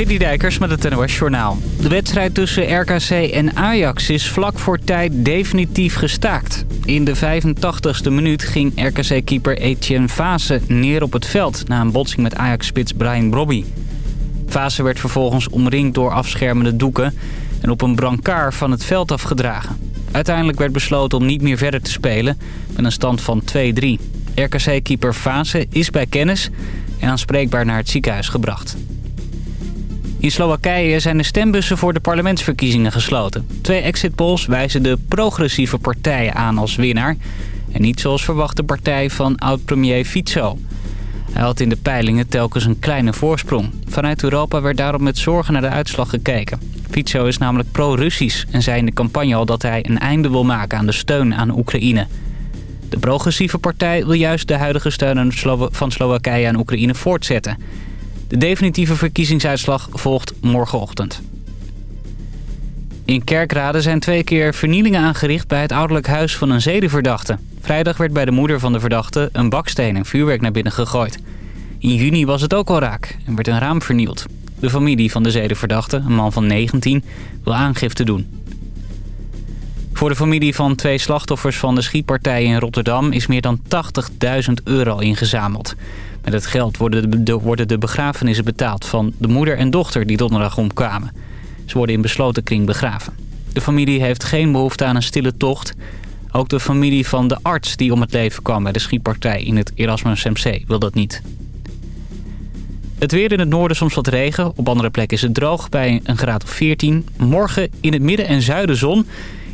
City Dijkers met het NOS Journaal. De wedstrijd tussen RKC en Ajax is vlak voor tijd definitief gestaakt. In de 85ste minuut ging RKC-keeper Etienne Vase neer op het veld... na een botsing met Ajax-spits Brian Brobby. Vase werd vervolgens omringd door afschermende doeken... en op een brancard van het veld afgedragen. Uiteindelijk werd besloten om niet meer verder te spelen... met een stand van 2-3. RKC-keeper Vase is bij kennis en aanspreekbaar naar het ziekenhuis gebracht. In Slowakije zijn de stembussen voor de parlementsverkiezingen gesloten. Twee exit polls wijzen de progressieve partijen aan als winnaar... en niet zoals verwacht de partij van oud-premier Fico. Hij had in de peilingen telkens een kleine voorsprong. Vanuit Europa werd daarom met zorgen naar de uitslag gekeken. Fico is namelijk pro-Russisch en zei in de campagne al dat hij een einde wil maken aan de steun aan Oekraïne. De progressieve partij wil juist de huidige steun van Slowakije aan Oekraïne voortzetten... De definitieve verkiezingsuitslag volgt morgenochtend. In Kerkrade zijn twee keer vernielingen aangericht bij het ouderlijk huis van een zedenverdachte. Vrijdag werd bij de moeder van de verdachte een baksteen en vuurwerk naar binnen gegooid. In juni was het ook al raak en werd een raam vernield. De familie van de zedenverdachte, een man van 19, wil aangifte doen. Voor de familie van twee slachtoffers van de schietpartij in Rotterdam is meer dan 80.000 euro ingezameld. Met het geld worden de, begrafenissen betaald van de moeder en dochter die donderdag omkwamen. Ze worden in besloten kring begraven. De familie heeft geen behoefte aan een stille tocht. Ook de familie van de arts die om het leven kwam bij de schietpartij in het Erasmus MC wil dat niet. Het weer in het noorden soms wat regen. Op andere plekken is het droog bij een graad of 14. Morgen in het midden en zuiden zon.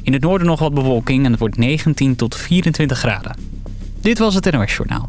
In het noorden nog wat bewolking en het wordt 19 tot 24 graden. Dit was het NOS Journaal.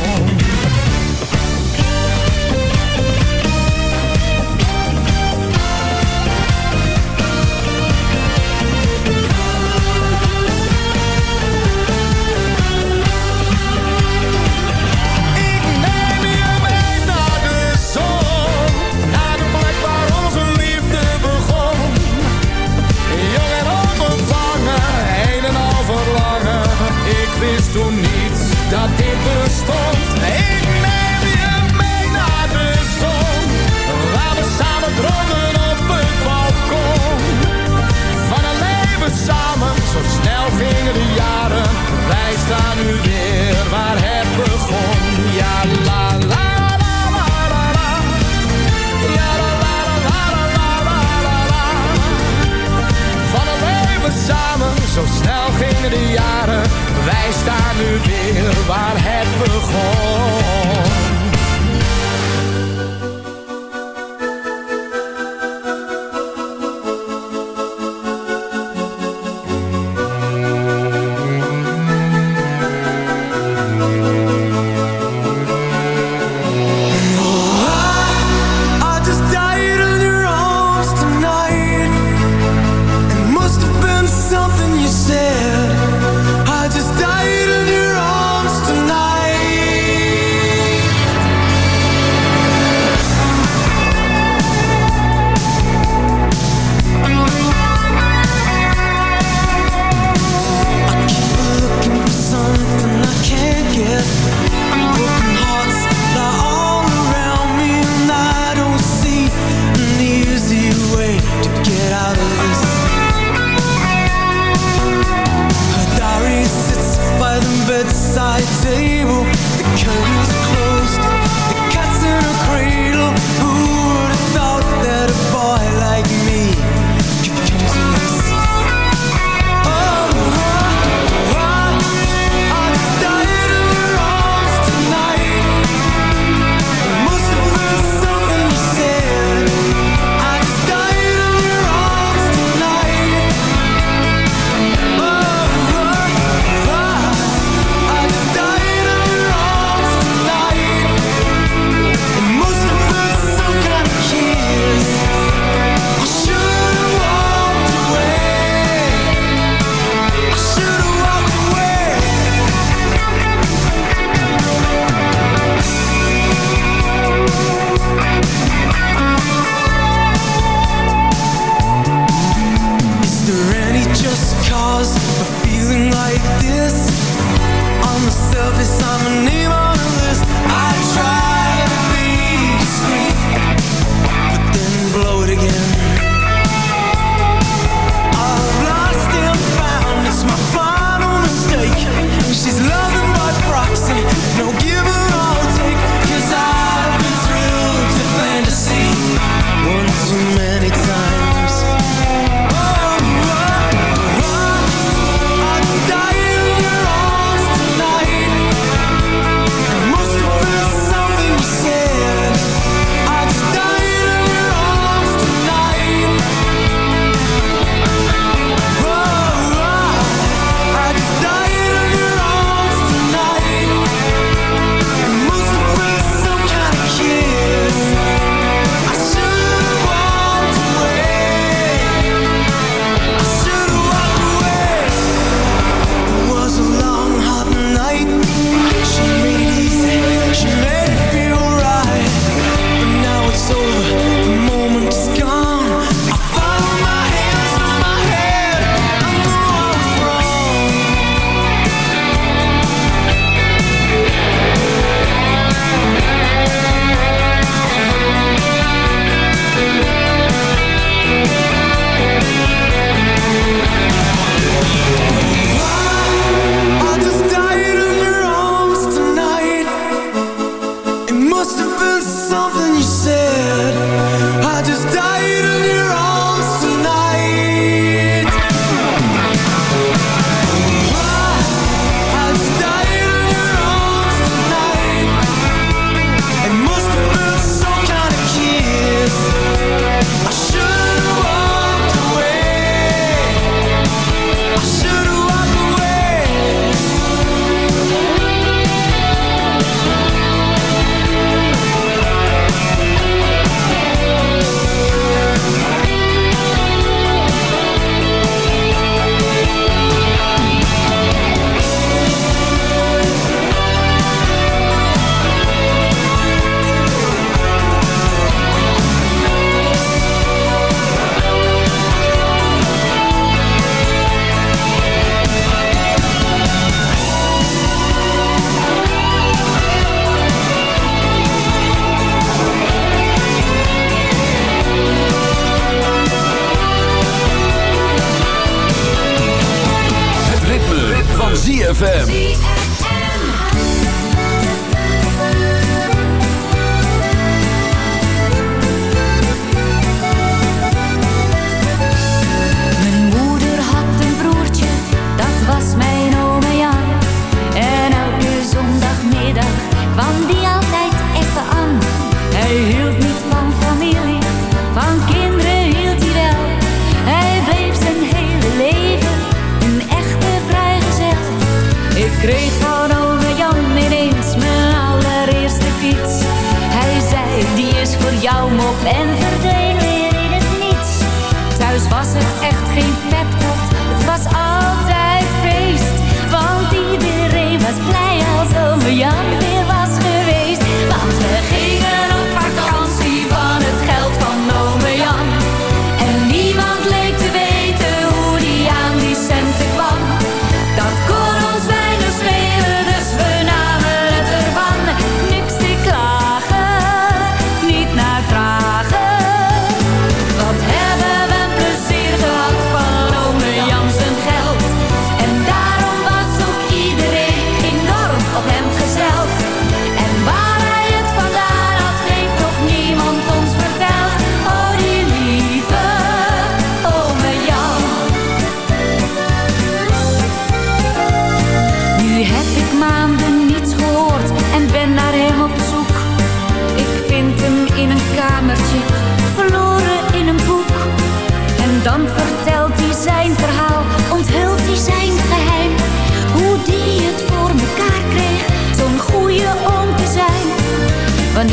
ZFM.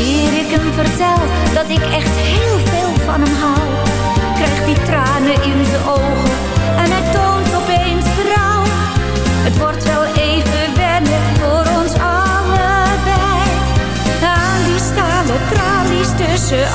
Wanneer ik hem vertel dat ik echt heel veel van hem hou, krijgt hij tranen in zijn ogen en hij toont opeens berouw. Het wordt wel even wennen voor ons allebei. Aan die stalen tralies tussen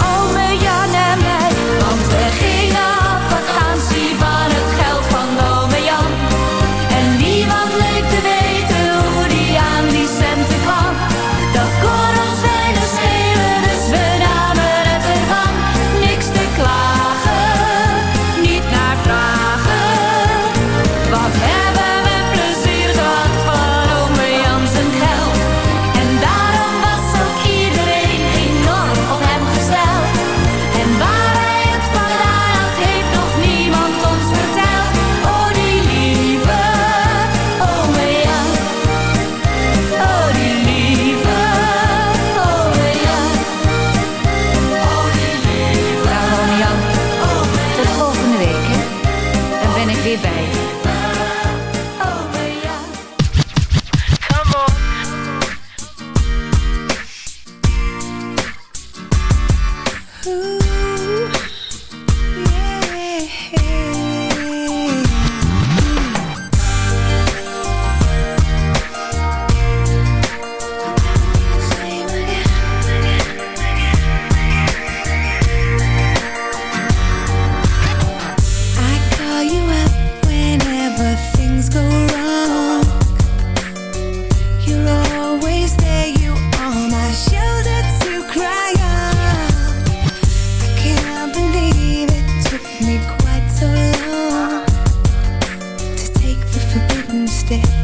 usted.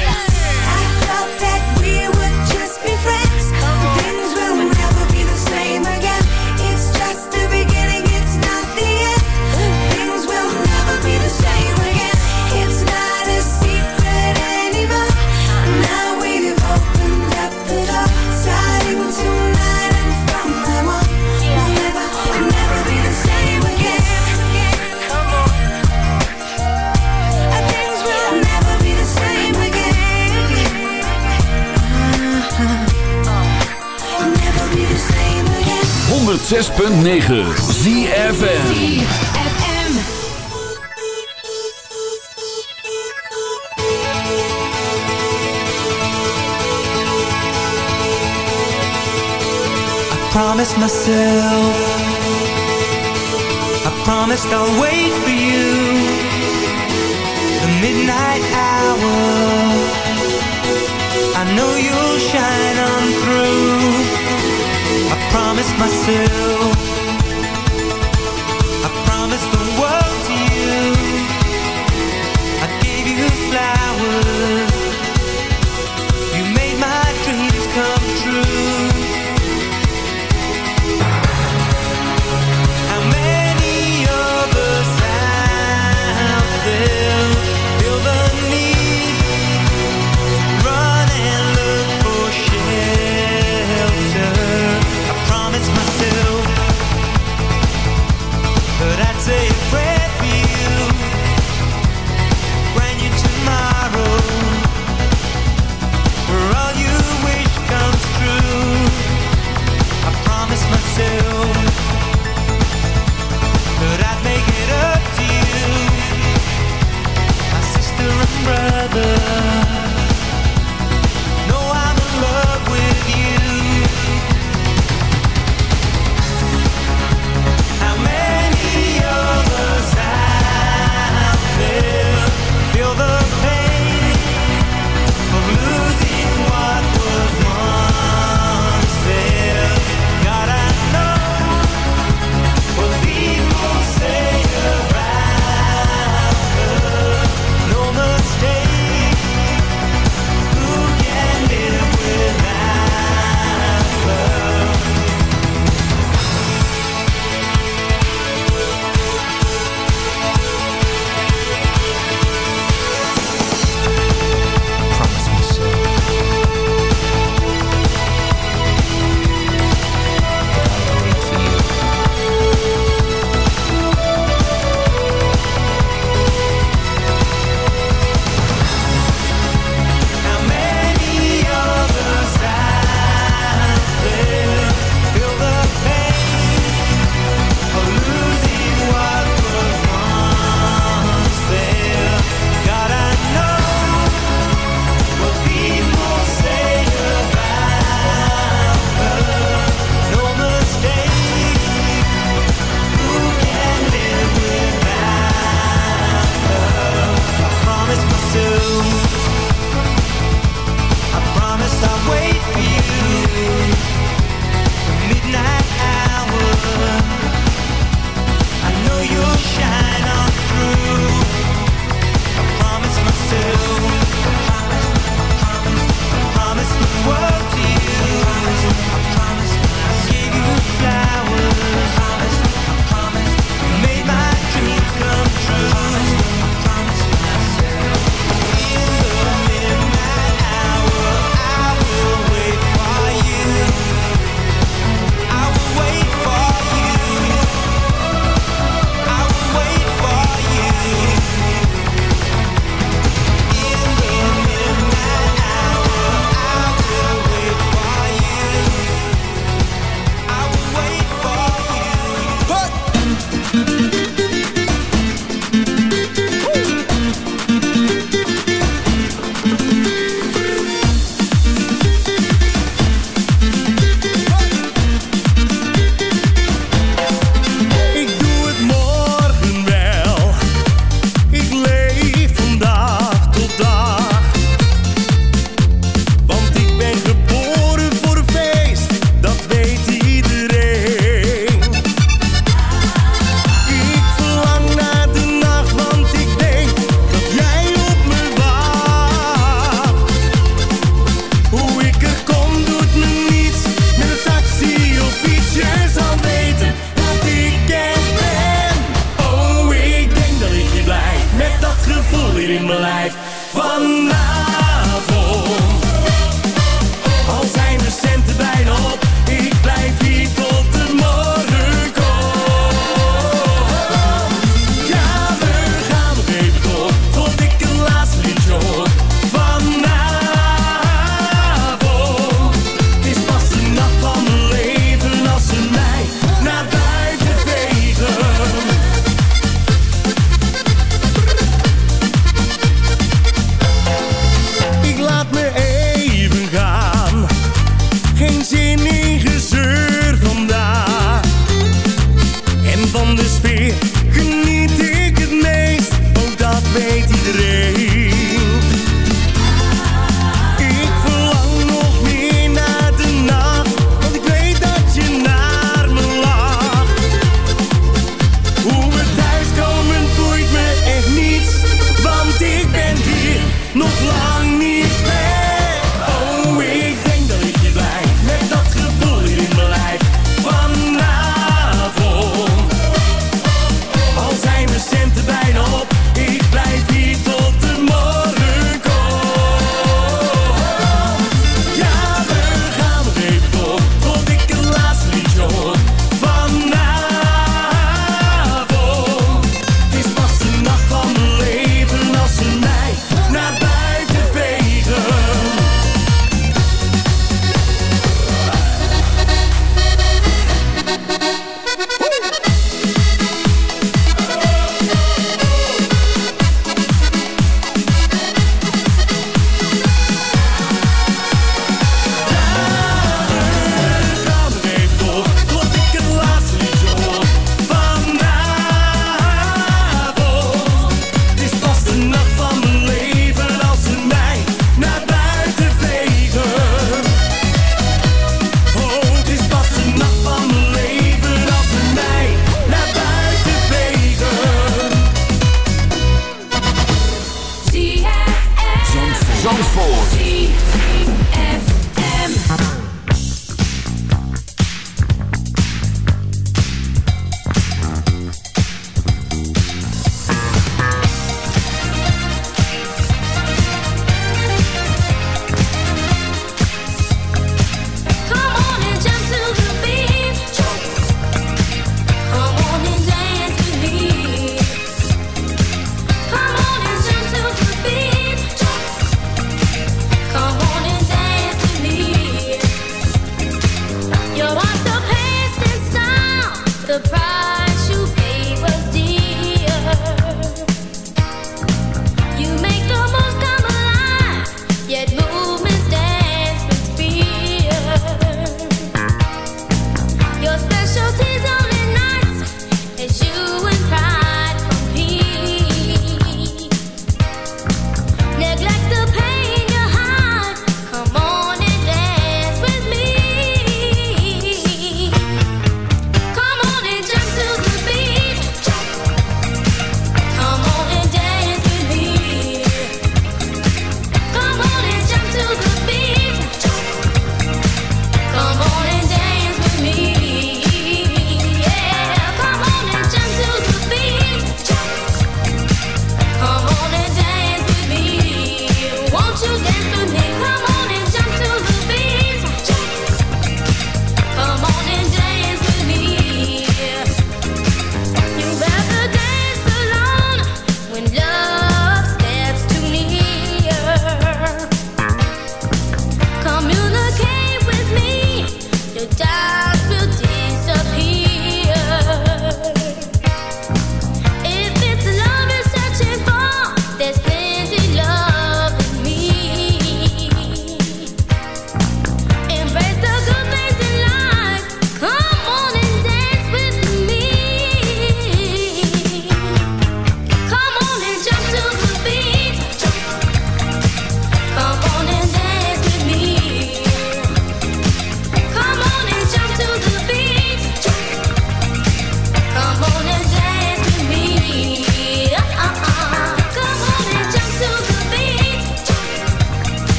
I promised myself. I promised I'll wait for you. The midnight hour. I know you'll shine on through promised myself. I promised the world to you. I gave you flowers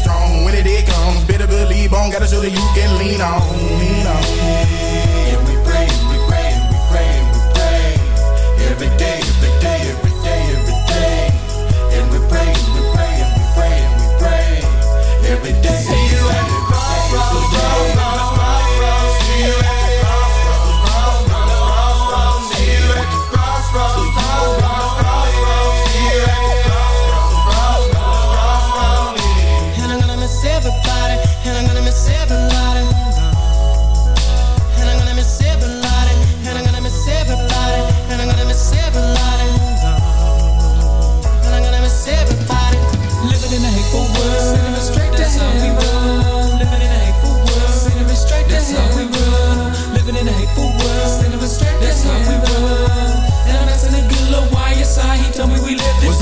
strong. When it, it comes, better believe on. Got a shoulder you can lean on. Lean on. We we we we. Every day, every day, every day, every day. And we we we we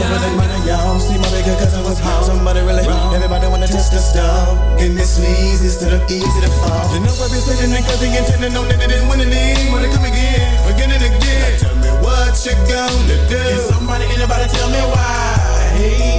we lived it What's up with that down. money, y'all? See my bigger cousin was home. Somebody really wrong. Everybody wanna test the stuff. Getting this easy instead of easy to fall. You know I've been sitting and cause he intended on that they didn't win any. Wanna come again, again and again. Now tell me what you gonna do. Can somebody, anybody tell me why? Hey,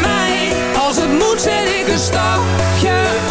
mij elke stapje